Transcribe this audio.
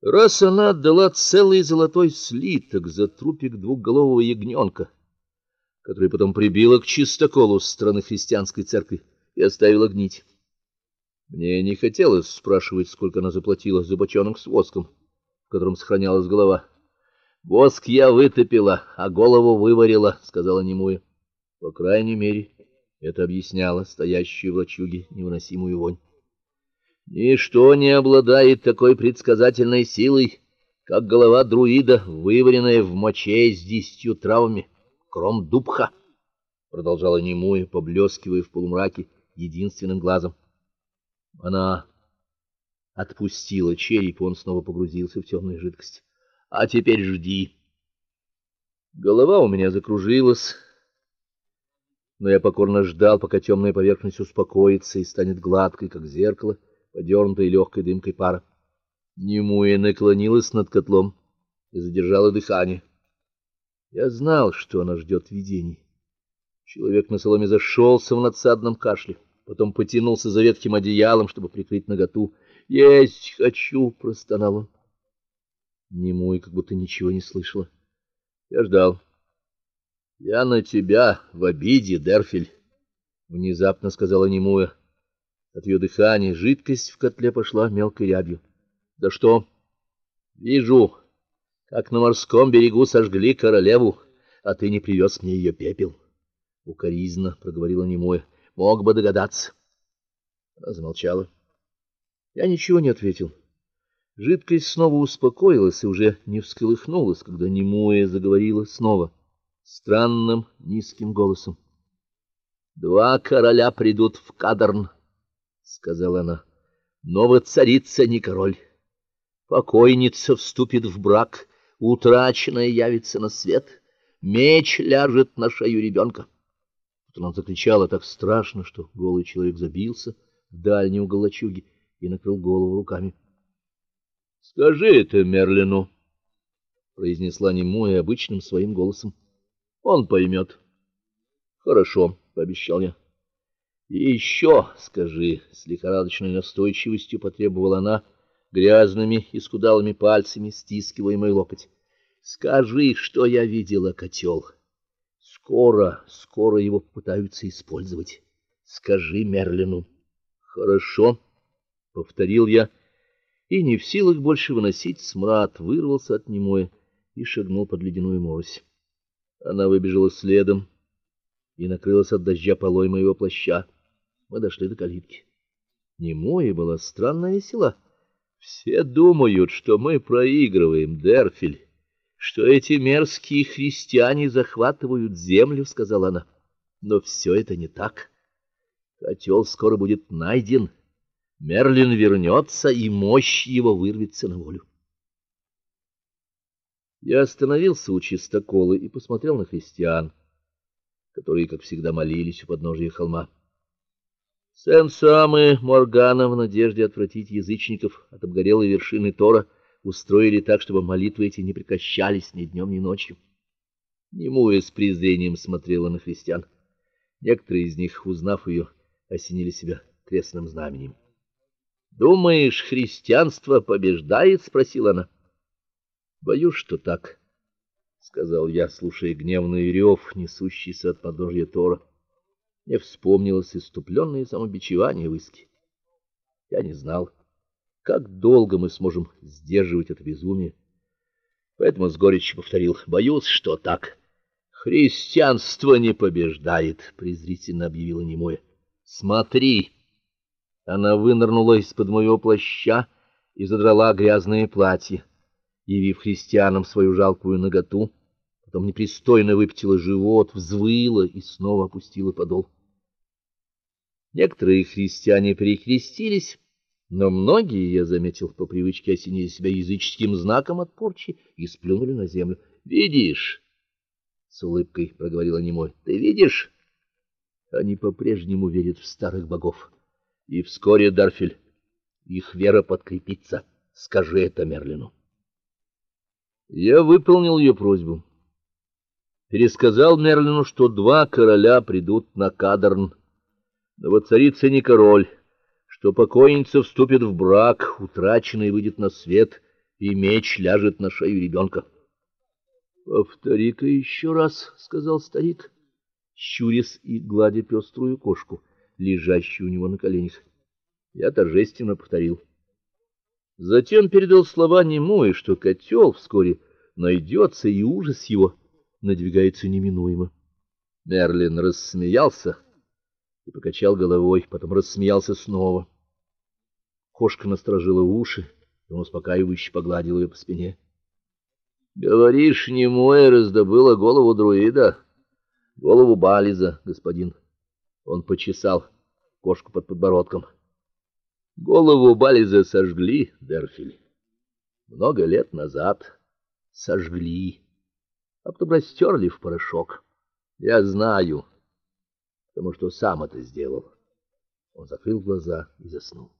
Раз она отдала целый золотой слиток за трупик двухголового ягненка, который потом прибила к чистоколу стороны христианской церкви и оставила гнить. Мне не хотелось спрашивать, сколько она заплатила за бочонок с воском, в котором сохранялась голова. Воск я вытопила, а голову выварила, сказала Немуя. По крайней мере, это объясняло стоящую в лачуге невыносимую вонь. Ничто не обладает такой предсказательной силой, как голова друида, вываренная в моче с десятью травами, кром дубха, продолжала немуя, поблескивая в полумраке единственным глазом. Она отпустила череп, он снова погрузился в темную жидкость. А теперь жди. Голова у меня закружилась, но я покорно ждал, пока темная поверхность успокоится и станет гладкой, как зеркало подернутой легкой дымкой пара. Немуя наклонилась над котлом и задержала дыхание. Я знал, что она ждет видений. Человек на соломе зашелся в надсадном кашле, потом потянулся за ветхим одеялом, чтобы прикрыть наготу. "Есть хочу", простонал он. Немуя как будто ничего не слышала. Я ждал. "Я на тебя в обиде, Дерфель", внезапно сказала Немуя. От ее дыхания жидкость в котле пошла мелкой рябью. Да что? Вижу, как на морском берегу сожгли королеву, а ты не привез мне ее пепел. Укоризненно проговорила немое. Мог бы догадаться. Она замолчала. Я ничего не ответил. Жидкость снова успокоилась и уже не всколыхнулась, когда немое заговорила снова странным низким голосом. Два короля придут в Кадарн сказала она. Но царица не король. Покойница вступит в брак, утраченная явится на свет, меч ляжет на шею ребенка. Тут она закричала так страшно, что голый человек забился в дальний угол лачуги и накрыл голову руками. Скажи это Мерлину, произнесла немое обычным своим голосом. Он поймет. Хорошо, пообещал я. Еще скажи, с лихорадочной настойчивостью потребовала она, грязными и скудалыми пальцами стискивая мой локоть. Скажи, что я видела котел. Скоро, скоро его пытаются использовать. Скажи Мерлину. Хорошо, повторил я, и не в силах больше выносить смрад, вырвался от немой и шагнул под ледяную морось. Она выбежала следом и накрылась от дождя полой моего плаща мы дошли до калитки. Немоя была странно весела. Все думают, что мы проигрываем, Дерфель, что эти мерзкие христиане захватывают землю, сказала она. Но все это не так. Котел скоро будет найден. Мерлин вернется, и мощь его вырвется на волю. Я остановился у чистокола и посмотрел на христиан, которые, как всегда, молились у подножия холма. Сен-Сам и Моргана в надежде отвратить язычников от обгорелой вершины Тора устроили так, чтобы молитвы эти не прекращались ни днем, ни ночью. Немуя с презрением смотрела на христиан. Некоторые из них, узнав ее, осенили себя крестным знаменем. "Думаешь, христианство побеждает?" спросила она. "Боюсь, что так", сказал я, слушая гневный рев, несущийся от подножья Тора. Мне вспомнилось иступленное самобичевание Выски. Я не знал, как долго мы сможем сдерживать это безумие. Поэтому с горечью повторил: "Боюсь, что так. Христианство не побеждает", презрительно объявила немое. "Смотри". Она вынырнула из-под моего плаща и задрала грязное платье, явив христианам свою жалкую наготу, потом непристойно выпятила живот, взвыла и снова опустила подол. Некоторые христиане перекрестились, но многие, я заметил, по привычке осенили себя языческим знаком от порчи и сплюнули на землю. "Видишь?" с улыбкой проговорила немой. "Ты видишь? Они по-прежнему верят в старых богов. И вскоре, Дарфель, их вера подкрепится. Скажи это Мерлину". Я выполнил ее просьбу. Пересказал Мерлину, что два короля придут на Кадарн но вот царица не король, что покойница вступит в брак, утраченный выйдет на свет, и меч ляжет на шею ребенка. Повтори-ка еще раз, сказал старик, щурясь и гладя пеструю кошку, лежащую у него на коленях. Я торжественно повторил. Затем передал слова немое, что котел вскоре найдется, и ужас его надвигается неминуемо. Мерлин рассмеялся и покачал головой, потом рассмеялся снова. Кошка насторожила уши, и он успокаивающе погладил ее по спине. Говоришь, немое раздобыла голову друида, голову Бализа, господин. Он почесал кошку под подбородком. Голову Бализа сожгли, Дерфиль. Много лет назад сожгли, а потом растерли в порошок. Я знаю, потому что сам это сделал. Он закрыл глаза и заснул.